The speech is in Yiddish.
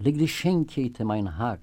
leg die Schenke in mein Hack,